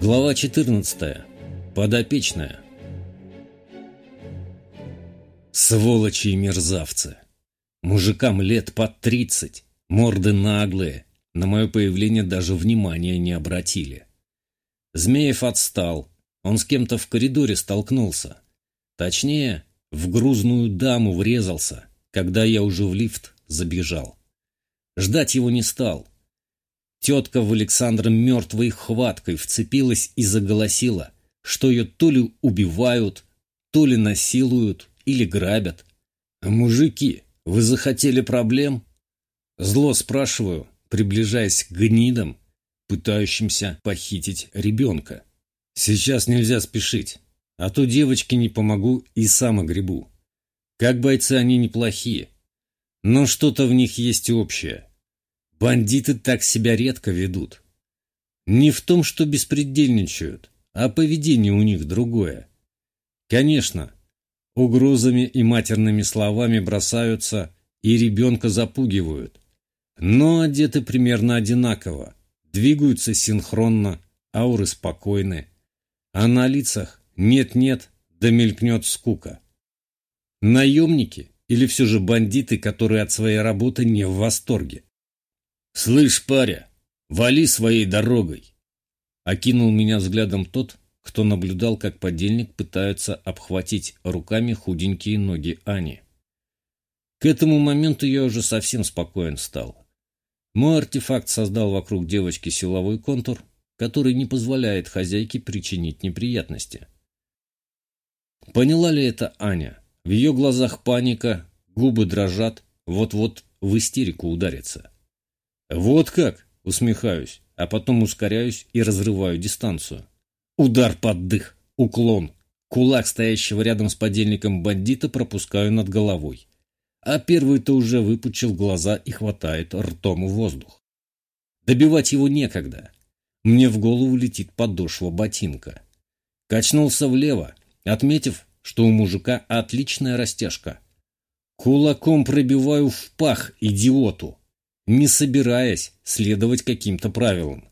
Глава 14. Подопечная. Сволочи и мерзавцы. Мужикам лет под тридцать, морды наглые, на мое появление даже внимания не обратили. Змеев отстал, он с кем-то в коридоре столкнулся. Точнее, в грузную даму врезался, когда я уже в лифт забежал. Ждать его не стал. Тетка в Александра мертвой хваткой вцепилась и заголосила, что ее то ли убивают, то ли насилуют или грабят. «А мужики, вы захотели проблем?» Зло спрашиваю, приближаясь к гнидам, пытающимся похитить ребенка. «Сейчас нельзя спешить, а то девочке не помогу и сам огребу. Как бойцы они неплохие, но что-то в них есть общее. Бандиты так себя редко ведут. Не в том, что беспредельничают, а поведение у них другое. Конечно, угрозами и матерными словами бросаются и ребенка запугивают, но одеты примерно одинаково, двигаются синхронно, ауры спокойны, а на лицах нет-нет, да мелькнет скука. Наемники или все же бандиты, которые от своей работы не в восторге? «Слышь, паря, вали своей дорогой!» Окинул меня взглядом тот, кто наблюдал, как подельник пытается обхватить руками худенькие ноги Ани. К этому моменту я уже совсем спокоен стал. Мой артефакт создал вокруг девочки силовой контур, который не позволяет хозяйке причинить неприятности. Поняла ли это Аня? В ее глазах паника, губы дрожат, вот-вот в истерику ударится. «Вот как?» — усмехаюсь, а потом ускоряюсь и разрываю дистанцию. Удар под дых, уклон. Кулак, стоящего рядом с подельником бандита, пропускаю над головой. А первый-то уже выпучил глаза и хватает ртом воздух. Добивать его некогда. Мне в голову летит подошва ботинка. Качнулся влево, отметив, что у мужика отличная растяжка. Кулаком пробиваю в пах идиоту, не собираясь следовать каким-то правилам.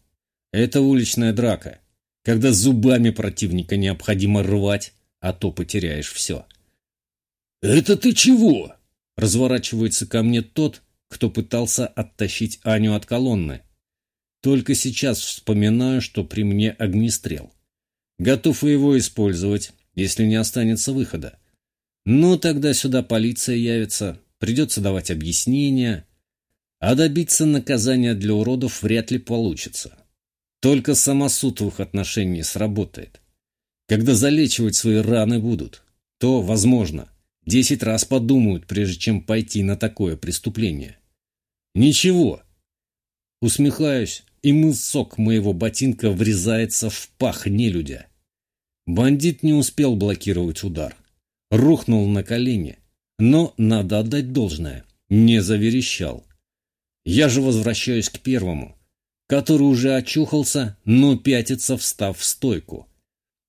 Это уличная драка, когда зубами противника необходимо рвать, а то потеряешь все. «Это ты чего?» Разворачивается ко мне тот, кто пытался оттащить Аню от колонны. Только сейчас вспоминаю, что при мне огнестрел. Готов его использовать, если не останется выхода. Но тогда сюда полиция явится, придется давать объяснения, а добиться наказания для уродов вряд ли получится. Только самосуд в их отношении сработает. Когда залечивать свои раны будут, то, возможно, десять раз подумают, прежде чем пойти на такое преступление. Ничего. Усмехаюсь, и мысок моего ботинка врезается в пах нелюдя. Бандит не успел блокировать удар. Рухнул на колени, но, надо отдать должное, не заверещал. Я же возвращаюсь к первому, который уже очухался, но пятится, встав в стойку.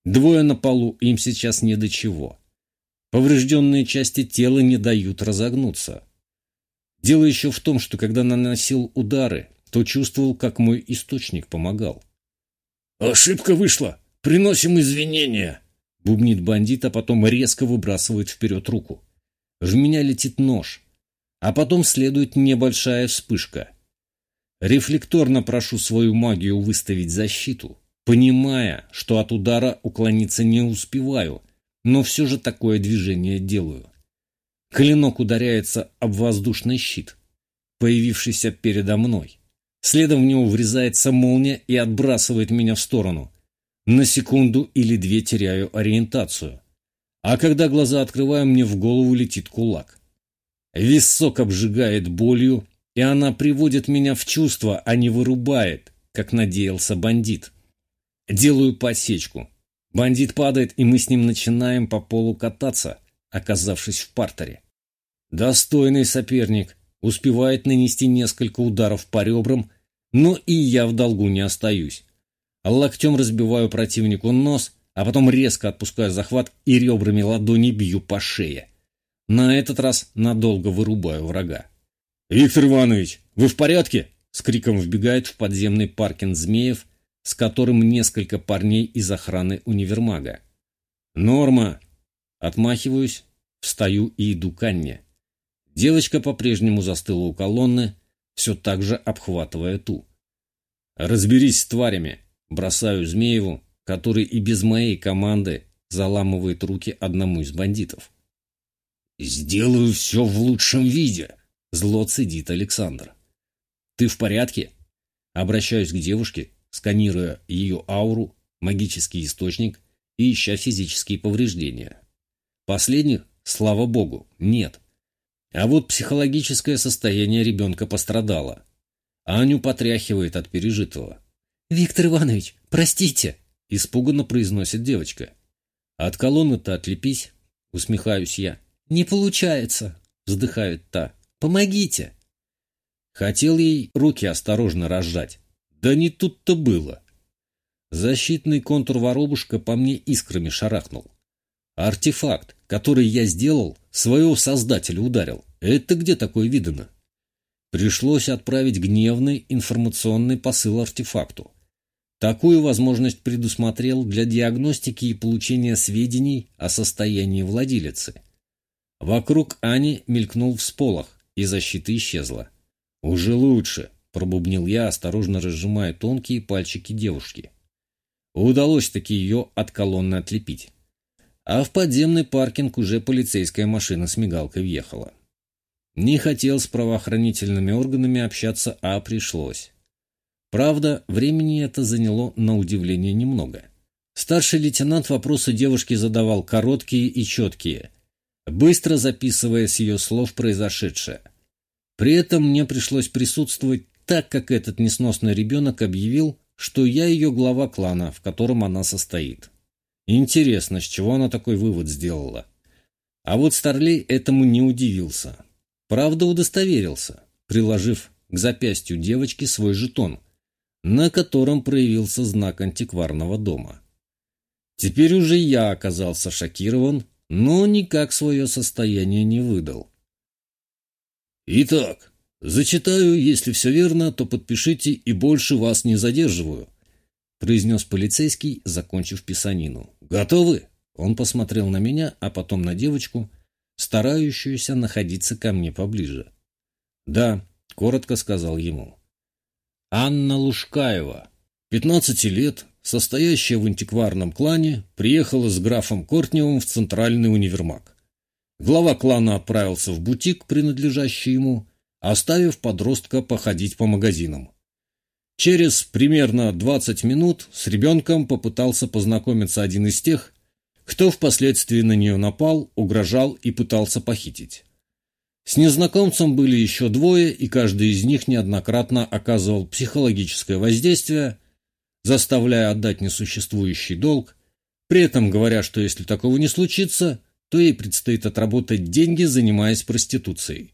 Двое на полу, им сейчас не до чего. Поврежденные части тела не дают разогнуться. Дело еще в том, что когда наносил удары, то чувствовал, как мой источник помогал. «Ошибка вышла!» «Приносим извинения!» Бубнит бандит, а потом резко выбрасывает вперед руку. В меня летит нож, а потом следует небольшая вспышка. Рефлекторно прошу свою магию выставить защиту, понимая, что от удара уклониться не успеваю, но все же такое движение делаю. Клинок ударяется об воздушный щит, появившийся передо мной. Следом в него врезается молния и отбрасывает меня в сторону. На секунду или две теряю ориентацию. А когда глаза открываю, мне в голову летит кулак. Висок обжигает болью, и она приводит меня в чувство, а не вырубает, как надеялся бандит. Делаю подсечку. Бандит падает, и мы с ним начинаем по полу кататься, оказавшись в партере. Достойный соперник, успевает нанести несколько ударов по ребрам, но и я в долгу не остаюсь. Локтем разбиваю противнику нос, а потом резко отпускаю захват и ребрами ладони бью по шее. На этот раз надолго вырубаю врага. «Виктор Иванович, вы в порядке?» С криком вбегает в подземный паркинг Змеев, с которым несколько парней из охраны универмага. «Норма!» Отмахиваюсь, встаю и иду к Анне. Девочка по-прежнему застыла у колонны, все так же обхватывая ту. «Разберись с тварями!» Бросаю Змееву, который и без моей команды заламывает руки одному из бандитов. «Сделаю все в лучшем виде!» Зло цедит Александр. «Ты в порядке?» Обращаюсь к девушке, сканируя ее ауру, магический источник и ища физические повреждения. Последних, слава богу, нет. А вот психологическое состояние ребенка пострадало. Аню потряхивает от пережитого. «Виктор Иванович, простите!» – испуганно произносит девочка. «От колонны-то отлепись!» – усмехаюсь я. «Не получается!» – вздыхает та. «Помогите!» Хотел ей руки осторожно разжать. Да не тут-то было. Защитный контур воробушка по мне искрами шарахнул. Артефакт, который я сделал, своего создателя ударил. Это где такое видано? Пришлось отправить гневный информационный посыл артефакту. Такую возможность предусмотрел для диагностики и получения сведений о состоянии владелицы. Вокруг Ани мелькнул всполох, и защита исчезла. «Уже лучше», — пробубнил я, осторожно разжимая тонкие пальчики девушки. Удалось таки ее от колонны отлепить. А в подземный паркинг уже полицейская машина с мигалкой въехала. Не хотел с правоохранительными органами общаться, а пришлось. Правда, времени это заняло на удивление немного. Старший лейтенант вопросы девушки задавал короткие и четкие, быстро записывая с ее слов произошедшее. При этом мне пришлось присутствовать так, как этот несносный ребенок объявил, что я ее глава клана, в котором она состоит. Интересно, с чего она такой вывод сделала? А вот Старлей этому не удивился. Правда, удостоверился, приложив к запястью девочки свой жетон, на котором проявился знак антикварного дома. Теперь уже я оказался шокирован, но никак свое состояние не выдал. «Итак, зачитаю, если все верно, то подпишите и больше вас не задерживаю», произнес полицейский, закончив писанину. «Готовы?» Он посмотрел на меня, а потом на девочку, старающуюся находиться ко мне поближе. «Да», — коротко сказал ему. «Анна Лушкаева, 15 лет, состоящая в антикварном клане, приехала с графом Кортневым в центральный универмаг. Глава клана отправился в бутик, принадлежащий ему, оставив подростка походить по магазинам. Через примерно 20 минут с ребенком попытался познакомиться один из тех, кто впоследствии на нее напал, угрожал и пытался похитить. С незнакомцем были еще двое, и каждый из них неоднократно оказывал психологическое воздействие, заставляя отдать несуществующий долг, при этом говоря, что если такого не случится, то ей предстоит отработать деньги, занимаясь проституцией.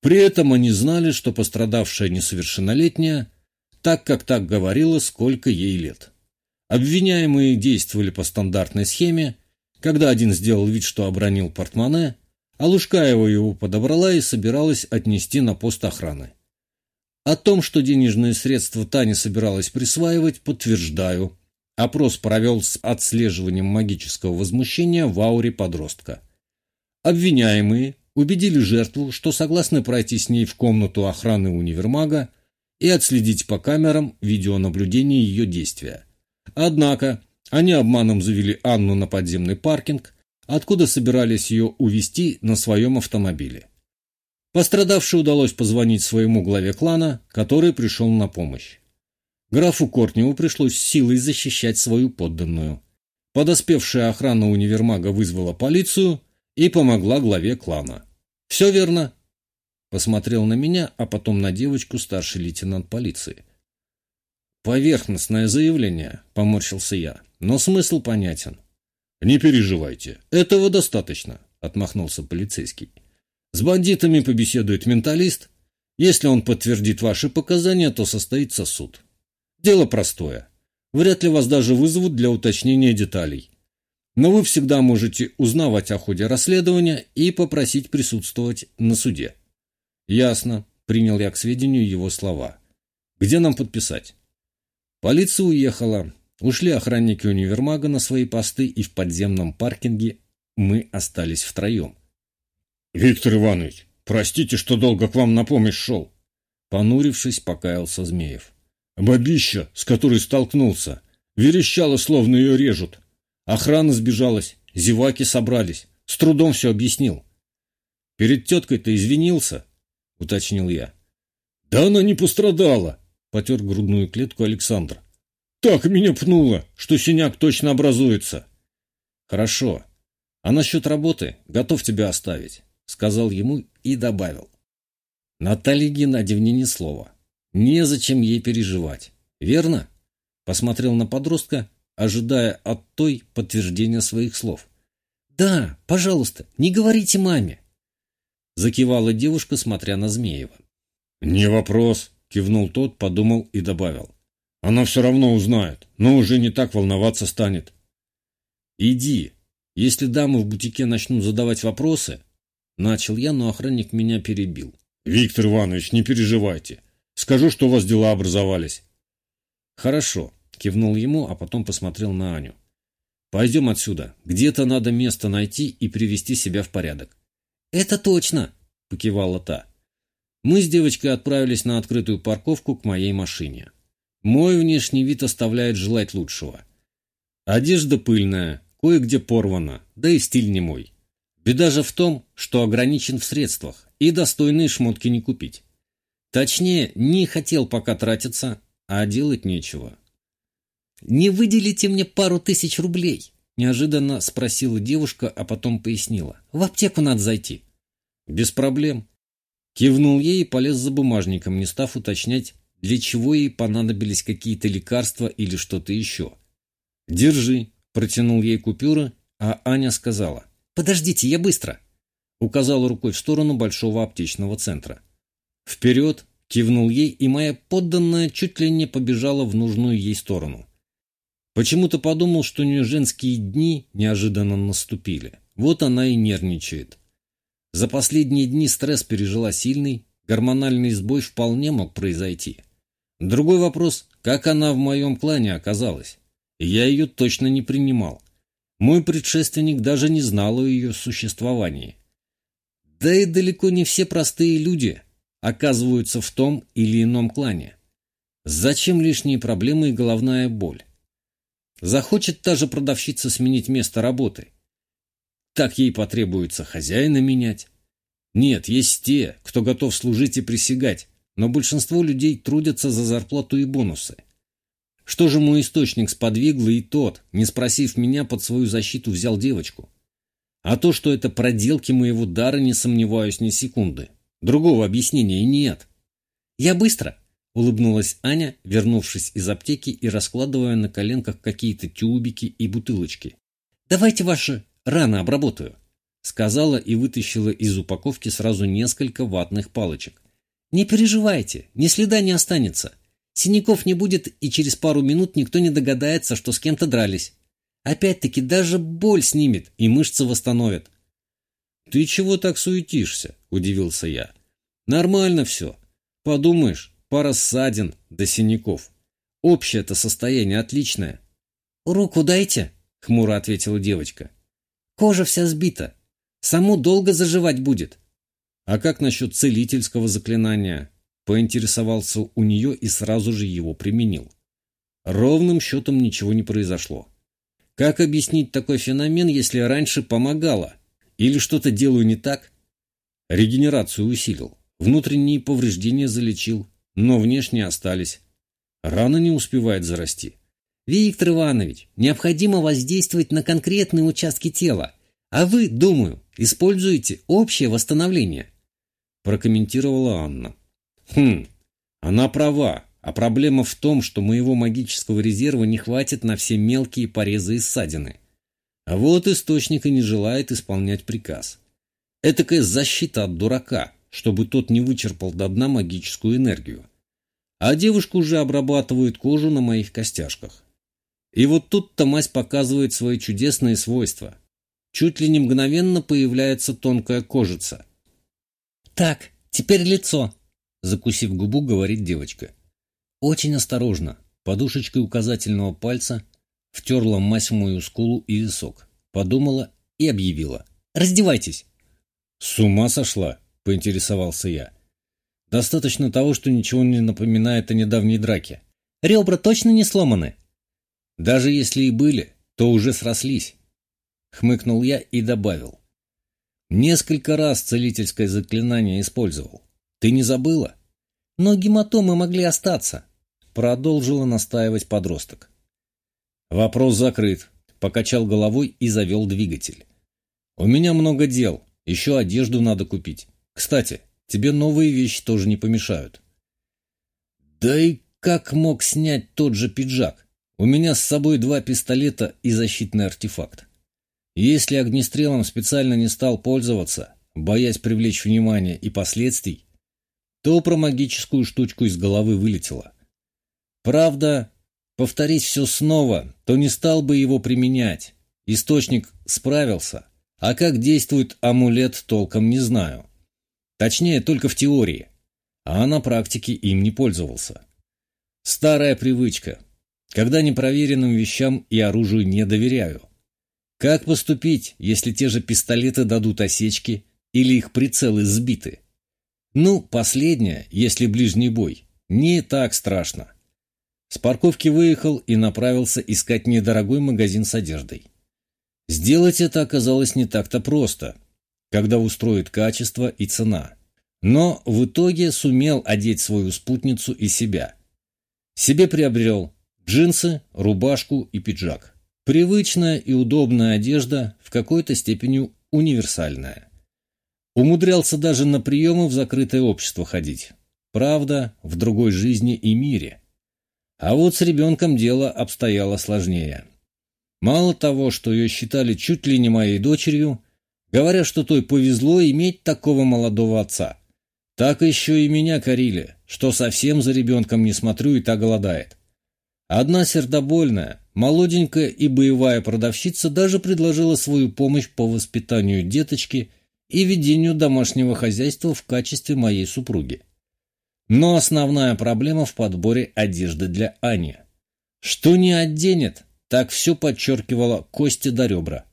При этом они знали, что пострадавшая несовершеннолетняя, так как так говорила, сколько ей лет. Обвиняемые действовали по стандартной схеме, когда один сделал вид, что обронил портмоне, а Лужкаева его подобрала и собиралась отнести на пост охраны. О том, что денежные средства Таня собиралась присваивать, подтверждаю. Опрос провел с отслеживанием магического возмущения в ауре подростка. Обвиняемые убедили жертву, что согласны пройти с ней в комнату охраны универмага и отследить по камерам видеонаблюдения ее действия. Однако они обманом завели Анну на подземный паркинг, откуда собирались ее увезти на своем автомобиле. Пострадавшей удалось позвонить своему главе клана, который пришел на помощь. Графу Кортневу пришлось силой защищать свою подданную. Подоспевшая охрана универмага вызвала полицию и помогла главе клана. «Все верно?» Посмотрел на меня, а потом на девочку старший лейтенант полиции. «Поверхностное заявление», — поморщился я, — «но смысл понятен». «Не переживайте, этого достаточно», — отмахнулся полицейский. «С бандитами побеседует менталист. Если он подтвердит ваши показания, то состоится суд. Дело простое. Вряд ли вас даже вызовут для уточнения деталей. Но вы всегда можете узнавать о ходе расследования и попросить присутствовать на суде. Ясно, принял я к сведению его слова. Где нам подписать? Полиция уехала. Ушли охранники универмага на свои посты, и в подземном паркинге мы остались втроем. «Виктор Иванович, простите, что долго к вам на помощь шел!» Понурившись, покаялся Змеев. «Бабища, с которой столкнулся, верещала, словно ее режут. Охрана сбежалась, зеваки собрались. С трудом все объяснил». «Перед теткой-то извинился?» — уточнил я. «Да она не пострадала!» — потер грудную клетку Александр. «Так меня пнуло, что синяк точно образуется!» «Хорошо. А насчет работы готов тебя оставить», — сказал ему и добавил. «Наталье Геннадьевне ни слова. Незачем ей переживать. Верно?» Посмотрел на подростка, ожидая от той подтверждения своих слов. «Да, пожалуйста, не говорите маме!» Закивала девушка, смотря на Змеева. «Не вопрос», — кивнул тот, подумал и добавил. «Она все равно узнает, но уже не так волноваться станет». «Иди. Если дамы в бутике начнут задавать вопросы...» Начал я, но охранник меня перебил. «Виктор Иванович, не переживайте. Скажу, что у вас дела образовались». «Хорошо», — кивнул ему, а потом посмотрел на Аню. «Пойдем отсюда. Где-то надо место найти и привести себя в порядок». «Это точно!» — покивала та. Мы с девочкой отправились на открытую парковку к моей машине. Мой внешний вид оставляет желать лучшего. Одежда пыльная, кое-где порвана, да и стиль не мой. Беда же в том, что ограничен в средствах, и достойные шмотки не купить. Точнее, не хотел пока тратиться, а делать нечего. «Не выделите мне пару тысяч рублей?» Неожиданно спросила девушка, а потом пояснила. «В аптеку надо зайти». «Без проблем». Кивнул ей и полез за бумажником, не став уточнять, для чего ей понадобились какие-то лекарства или что-то еще. «Держи», — протянул ей купюры, а Аня сказала. «Подождите, я быстро!» Указала рукой в сторону большого аптечного центра. «Вперед!» — кивнул ей, и моя подданная чуть ли не побежала в нужную ей сторону. Почему-то подумал, что у нее женские дни неожиданно наступили. Вот она и нервничает. За последние дни стресс пережила сильный, гормональный сбой вполне мог произойти. Другой вопрос, как она в моем клане оказалась. Я ее точно не принимал. Мой предшественник даже не знал о ее существовании. Да и далеко не все простые люди оказываются в том или ином клане. Зачем лишние проблемы и головная боль? Захочет та же продавщица сменить место работы. Так ей потребуется хозяина менять. Нет, есть те, кто готов служить и присягать, но большинство людей трудятся за зарплату и бонусы. Что же мой источник сподвигло и тот, не спросив меня, под свою защиту взял девочку? А то, что это проделки моего дара, не сомневаюсь ни секунды. Другого объяснения нет. Я быстро, — улыбнулась Аня, вернувшись из аптеки и раскладывая на коленках какие-то тюбики и бутылочки. «Давайте ваши раны обработаю», — сказала и вытащила из упаковки сразу несколько ватных палочек. «Не переживайте, ни следа не останется. Синяков не будет, и через пару минут никто не догадается, что с кем-то дрались. Опять-таки даже боль снимет и мышцы восстановит». «Ты чего так суетишься?» — удивился я. «Нормально все. Подумаешь, пара ссадин до синяков. Общее-то состояние отличное. «Руку дайте», — хмуро ответила девочка. «Кожа вся сбита. Саму долго заживать будет». «А как насчет целительского заклинания?» Поинтересовался у нее и сразу же его применил. Ровным счетом ничего не произошло. Как объяснить такой феномен, если раньше помогало? Или что-то делаю не так? Регенерацию усилил, внутренние повреждения залечил, но внешне остались. Рана не успевает зарасти. Виктор Иванович, необходимо воздействовать на конкретные участки тела, а вы, думаю, используете общее восстановление, прокомментировала Анна. Хм, она права, а проблема в том, что моего магического резерва не хватит на все мелкие порезы и ссадины. А вот источник и не желает исполнять приказ. Этакая защита от дурака, чтобы тот не вычерпал до дна магическую энергию. А девушка уже обрабатывает кожу на моих костяшках. И вот тут-то мазь показывает свои чудесные свойства. Чуть ли не мгновенно появляется тонкая кожица. «Так, теперь лицо», — закусив губу, говорит девочка. «Очень осторожно. подушечкой указательного пальца втерла мазь в мою скулу и висок, подумала и объявила. «Раздевайтесь!» «С ума сошла?» — поинтересовался я. «Достаточно того, что ничего не напоминает о недавней драке». «Ребра точно не сломаны?» «Даже если и были, то уже срослись», — хмыкнул я и добавил. «Несколько раз целительское заклинание использовал. Ты не забыла?» «Но гематомы могли остаться», — продолжила настаивать подросток. «Вопрос закрыт», — покачал головой и завел двигатель. «У меня много дел, еще одежду надо купить. Кстати, тебе новые вещи тоже не помешают». «Да и как мог снять тот же пиджак? У меня с собой два пистолета и защитный артефакт. Если огнестрелом специально не стал пользоваться, боясь привлечь внимание и последствий, то про магическую штучку из головы вылетело. Правда, повторить все снова, то не стал бы его применять. Источник справился, а как действует амулет, толком не знаю. Точнее, только в теории, а на практике им не пользовался. Старая привычка – когда непроверенным вещам и оружию не доверяю. Как поступить, если те же пистолеты дадут осечки или их прицелы сбиты? Ну, последнее, если ближний бой, не так страшно. С парковки выехал и направился искать недорогой магазин с одеждой. Сделать это оказалось не так-то просто, когда устроит качество и цена. Но в итоге сумел одеть свою спутницу и себя. Себе приобрел Джинсы, рубашку и пиджак. Привычная и удобная одежда, в какой-то степени универсальная. Умудрялся даже на приемы в закрытое общество ходить. Правда, в другой жизни и мире. А вот с ребенком дело обстояло сложнее. Мало того, что ее считали чуть ли не моей дочерью, говоря, что той повезло иметь такого молодого отца, так еще и меня корили, что совсем за ребенком не смотрю и так голодает. Одна сердобольная, молоденькая и боевая продавщица даже предложила свою помощь по воспитанию деточки и ведению домашнего хозяйства в качестве моей супруги. Но основная проблема в подборе одежды для Ани. Что не оденет, так все подчеркивало кости до ребра.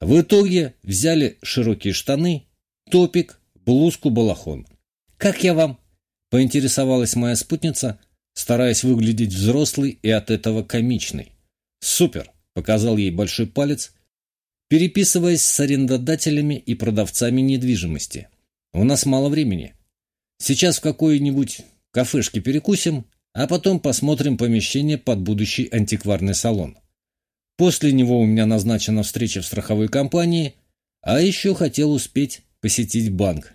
В итоге взяли широкие штаны, топик, блузку-балахон. «Как я вам?» – поинтересовалась моя спутница – стараясь выглядеть взрослой и от этого комичной. «Супер!» – показал ей большой палец, переписываясь с арендодателями и продавцами недвижимости. «У нас мало времени. Сейчас в какой-нибудь кафешке перекусим, а потом посмотрим помещение под будущий антикварный салон. После него у меня назначена встреча в страховой компании, а еще хотел успеть посетить банк.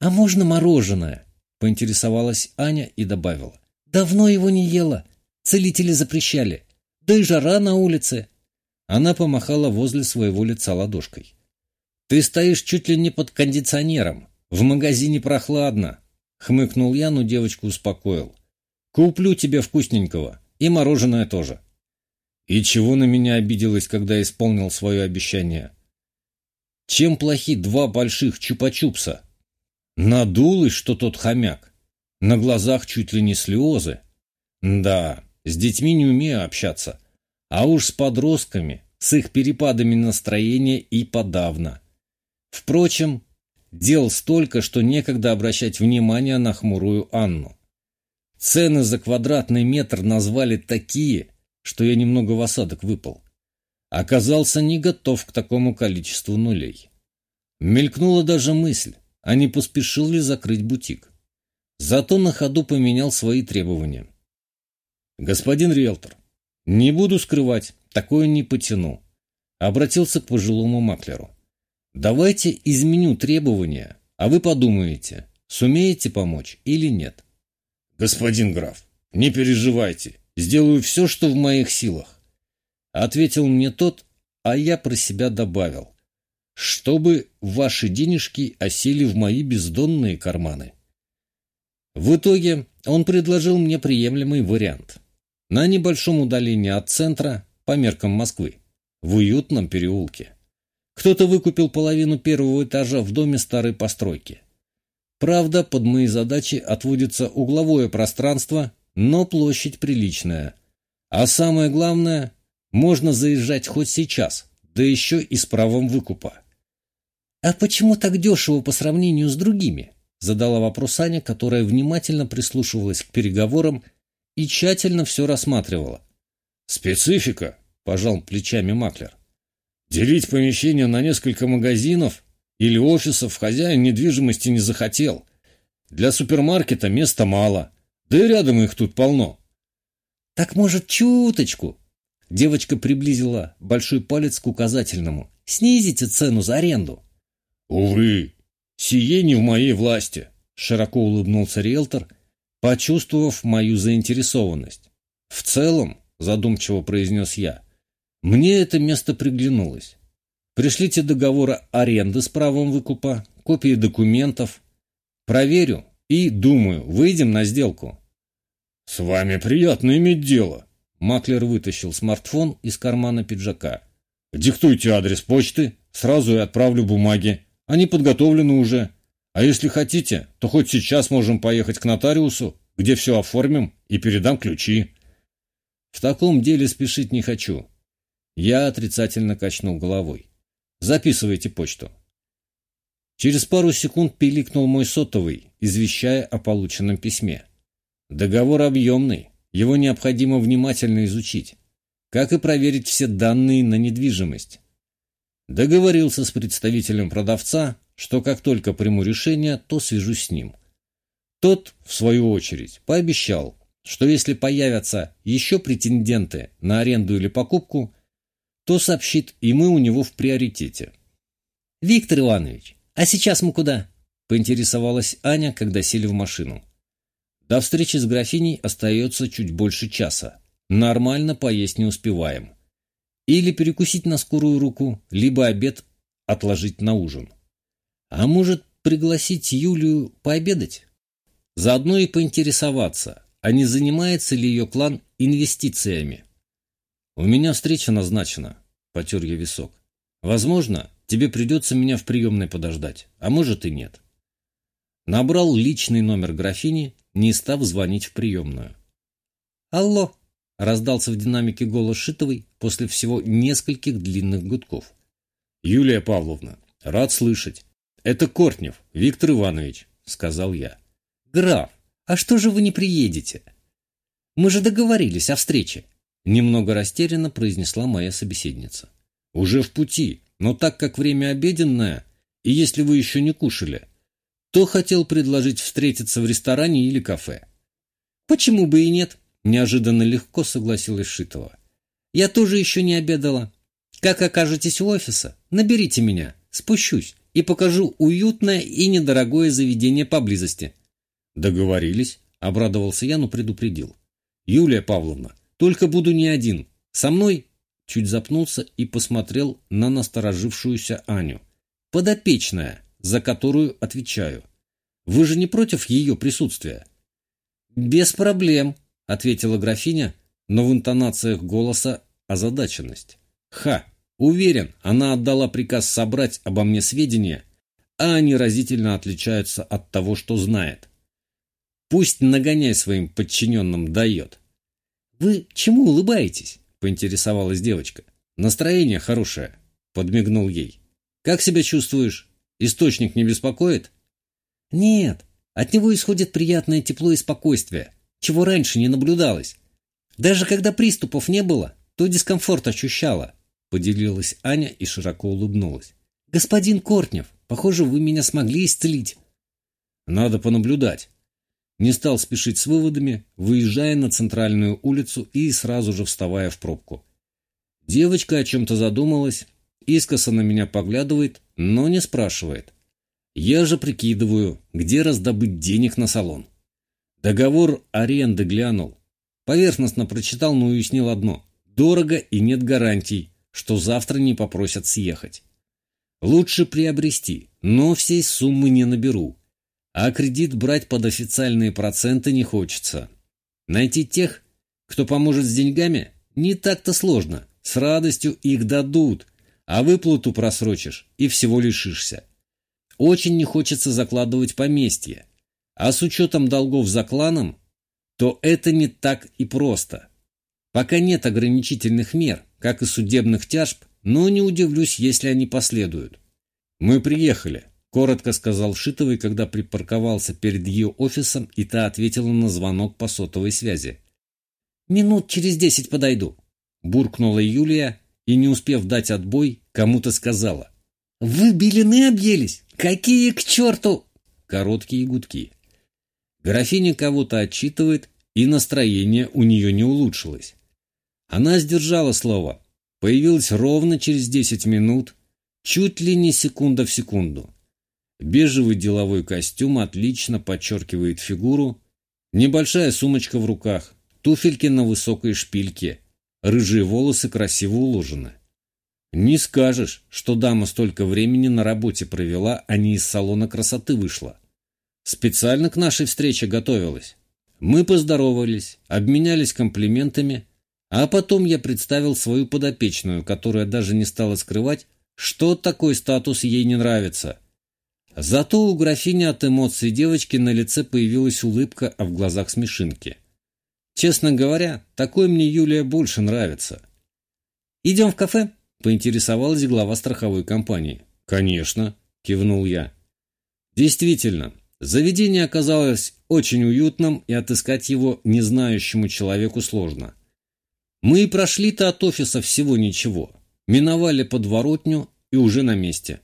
«А можно мороженое?» – поинтересовалась Аня и добавила. Давно его не ела. Целители запрещали. Да и жара на улице. Она помахала возле своего лица ладошкой. Ты стоишь чуть ли не под кондиционером. В магазине прохладно. Хмыкнул я, но девочку успокоил. Куплю тебе вкусненького. И мороженое тоже. И чего на меня обиделась, когда исполнил свое обещание? Чем плохи два больших чупа-чупса? Надулась, что тот хомяк. На глазах чуть ли не слезы. Да, с детьми не умею общаться. А уж с подростками, с их перепадами настроения и подавно. Впрочем, дел столько, что некогда обращать внимание на хмурую Анну. Цены за квадратный метр назвали такие, что я немного в осадок выпал. Оказался не готов к такому количеству нулей. Мелькнула даже мысль, а не поспешил ли закрыть бутик. Зато на ходу поменял свои требования. «Господин риэлтор, не буду скрывать, такое не потяну», обратился к пожилому маклеру. «Давайте изменю требования, а вы подумаете, сумеете помочь или нет». «Господин граф, не переживайте, сделаю все, что в моих силах», ответил мне тот, а я про себя добавил, чтобы ваши денежки осели в мои бездонные карманы. В итоге он предложил мне приемлемый вариант. На небольшом удалении от центра, по меркам Москвы, в уютном переулке. Кто-то выкупил половину первого этажа в доме старой постройки. Правда, под мои задачи отводится угловое пространство, но площадь приличная. А самое главное, можно заезжать хоть сейчас, да еще и с правом выкупа. «А почему так дешево по сравнению с другими?» задала вопрос Аня, которая внимательно прислушивалась к переговорам и тщательно все рассматривала. «Специфика», – пожал плечами Маклер. «Делить помещение на несколько магазинов или офисов хозяин недвижимости не захотел. Для супермаркета места мало, да и рядом их тут полно». «Так, может, чуточку?» Девочка приблизила большой палец к указательному. «Снизите цену за аренду». «Увы, сие не в моей власти», — широко улыбнулся риэлтор, почувствовав мою заинтересованность. «В целом», — задумчиво произнес я, — «мне это место приглянулось. Пришлите договор аренды с правом выкупа, копии документов. Проверю и, думаю, выйдем на сделку». «С вами приятно иметь дело», — Маклер вытащил смартфон из кармана пиджака. «Диктуйте адрес почты, сразу и отправлю бумаги. Они подготовлены уже. А если хотите, то хоть сейчас можем поехать к нотариусу, где все оформим и передам ключи. В таком деле спешить не хочу. Я отрицательно качнул головой. Записывайте почту. Через пару секунд пиликнул мой сотовый, извещая о полученном письме. Договор объемный, его необходимо внимательно изучить, как и проверить все данные на недвижимость. Договорился с представителем продавца, что как только приму решение, то свяжусь с ним. Тот, в свою очередь, пообещал, что если появятся еще претенденты на аренду или покупку, то сообщит, и мы у него в приоритете. «Виктор Иванович, а сейчас мы куда?» – поинтересовалась Аня, когда сели в машину. До встречи с графиней остается чуть больше часа. Нормально поесть не успеваем. Или перекусить на скорую руку, либо обед отложить на ужин. А может, пригласить Юлию пообедать? Заодно и поинтересоваться, а не занимается ли ее клан инвестициями. «У меня встреча назначена», — потер я висок. «Возможно, тебе придется меня в приемной подождать, а может и нет». Набрал личный номер графини, не став звонить в приемную. «Алло!» Раздался в динамике голос Шитовой после всего нескольких длинных гудков. «Юлия Павловна, рад слышать. Это Кортнев, Виктор Иванович», — сказал я. «Граф, а что же вы не приедете?» «Мы же договорились о встрече», — немного растерянно произнесла моя собеседница. «Уже в пути, но так как время обеденное, и если вы еще не кушали, то хотел предложить встретиться в ресторане или кафе». «Почему бы и нет?» Неожиданно легко согласилась Шитова. «Я тоже еще не обедала. Как окажетесь у офиса, наберите меня, спущусь и покажу уютное и недорогое заведение поблизости». «Договорились», — обрадовался я, но предупредил. «Юлия Павловна, только буду не один. Со мной...» Чуть запнулся и посмотрел на насторожившуюся Аню. «Подопечная, за которую отвечаю. Вы же не против ее присутствия?» «Без проблем», ответила графиня, но в интонациях голоса озадаченность. Ха! Уверен, она отдала приказ собрать обо мне сведения, а они разительно отличаются от того, что знает. Пусть нагоняй своим подчиненным дает. «Вы чему улыбаетесь?» — поинтересовалась девочка. «Настроение хорошее», — подмигнул ей. «Как себя чувствуешь? Источник не беспокоит?» «Нет, от него исходит приятное тепло и спокойствие чего раньше не наблюдалось. Даже когда приступов не было, то дискомфорт ощущала, поделилась Аня и широко улыбнулась. Господин Кортнев, похоже, вы меня смогли исцелить. Надо понаблюдать. Не стал спешить с выводами, выезжая на центральную улицу и сразу же вставая в пробку. Девочка о чем-то задумалась, искоса на меня поглядывает, но не спрашивает. Я же прикидываю, где раздобыть денег на салон. Договор аренды глянул. Поверхностно прочитал, но уяснил одно. Дорого и нет гарантий, что завтра не попросят съехать. Лучше приобрести, но всей суммы не наберу. А кредит брать под официальные проценты не хочется. Найти тех, кто поможет с деньгами, не так-то сложно. С радостью их дадут, а выплату просрочишь и всего лишишься. Очень не хочется закладывать поместье. А с учетом долгов за кланом, то это не так и просто. Пока нет ограничительных мер, как и судебных тяжб, но не удивлюсь, если они последуют. «Мы приехали», — коротко сказал Шитовый, когда припарковался перед ее офисом, и та ответила на звонок по сотовой связи. «Минут через десять подойду», — буркнула Юлия и, не успев дать отбой, кому-то сказала. «Вы белины объелись? Какие к черту!» Короткие гудки. Графиня кого-то отчитывает, и настроение у нее не улучшилось. Она сдержала слово. Появилась ровно через десять минут, чуть ли не секунда в секунду. Бежевый деловой костюм отлично подчеркивает фигуру, небольшая сумочка в руках, туфельки на высокой шпильке, рыжие волосы красиво уложены. Не скажешь, что дама столько времени на работе провела, а не из салона красоты вышла. Специально к нашей встрече готовилась. Мы поздоровались, обменялись комплиментами, а потом я представил свою подопечную, которая даже не стала скрывать, что такой статус ей не нравится. Зато у графини от эмоций девочки на лице появилась улыбка, а в глазах смешинки. Честно говоря, такой мне Юлия больше нравится. «Идем в кафе?» — поинтересовалась глава страховой компании. «Конечно», — кивнул я. Действительно, заведение оказалось очень уютным, и отыскать его незнающему человеку сложно. Мы и прошли-то от офиса всего ничего. Миновали подворотню и уже на месте.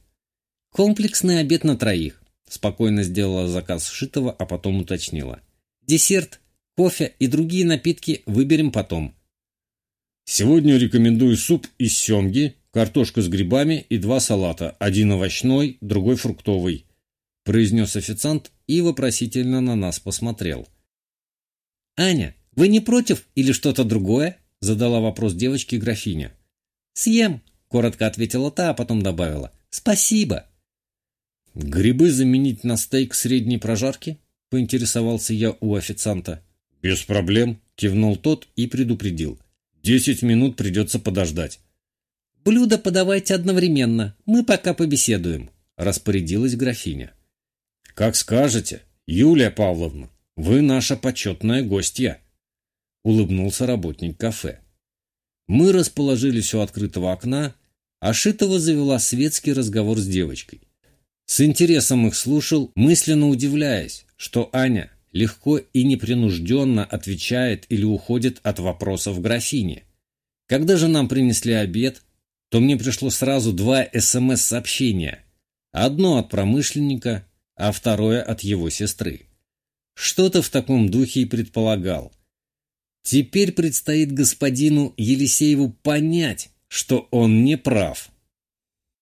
«Комплексный обед на троих», — спокойно сделала заказ Шитова, а потом уточнила. «Десерт, кофе и другие напитки выберем потом». Сегодня рекомендую суп из семги, картошку с грибами и два салата, один овощной, другой фруктовый, произнес официант и вопросительно на нас посмотрел. «Аня, вы не против или что-то другое?» Задала вопрос девочке графиня. «Съем», — коротко ответила та, а потом добавила. «Спасибо». «Грибы заменить на стейк средней прожарки?» — поинтересовался я у официанта. «Без проблем», — кивнул тот и предупредил. Десять минут придется подождать. «Блюдо подавайте одновременно, мы пока побеседуем», — распорядилась графиня. «Как скажете, Юлия Павловна, вы наша почетная гостья», — улыбнулся работник кафе. Мы расположились у открытого окна, а Шитова завела светский разговор с девочкой. С интересом их слушал, мысленно удивляясь, что Аня легко и непринужденно отвечает или уходит от вопросов графини. Когда же нам принесли обед, то мне пришло сразу два СМС-сообщения. Одно от промышленника, а второе от его сестры. Что-то в таком духе и предполагал. Теперь предстоит господину Елисееву понять, что он не прав.